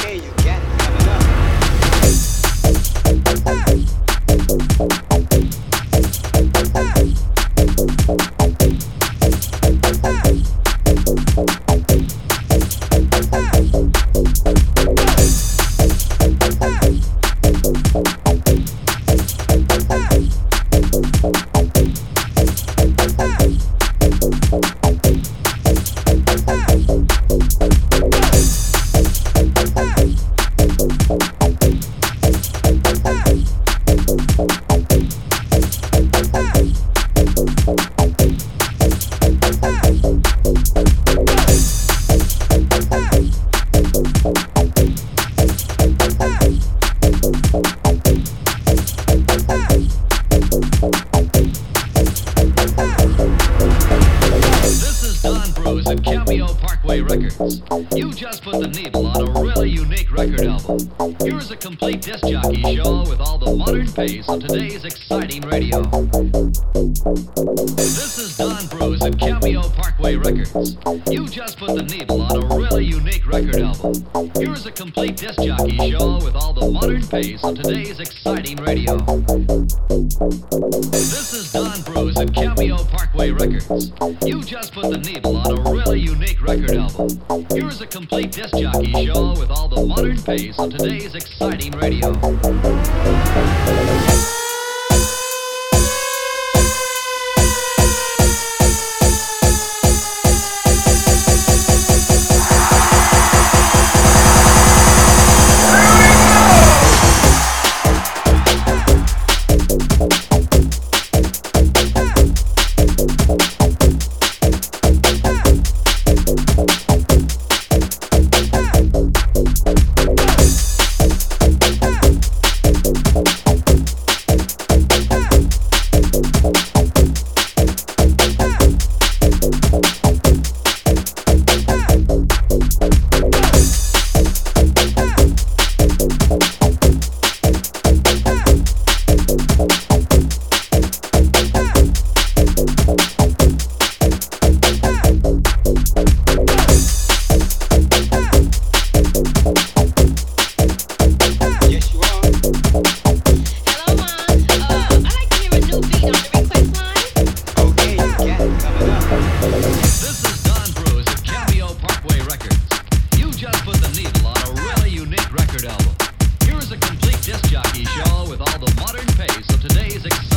Okay, you A complete disc jockey show with all the modern pace of today's exciting radio. This is Don Bruce at Cameo Parkway Records. You just put the needle on a really record album. Here's a complete disc jockey show with all the modern pace of today's exciting radio. This is Don Bruce at Cameo Parkway Records. You just put the needle on a really unique record album. Here's a complete disc jockey show with all the modern pace of today's exciting radio. music.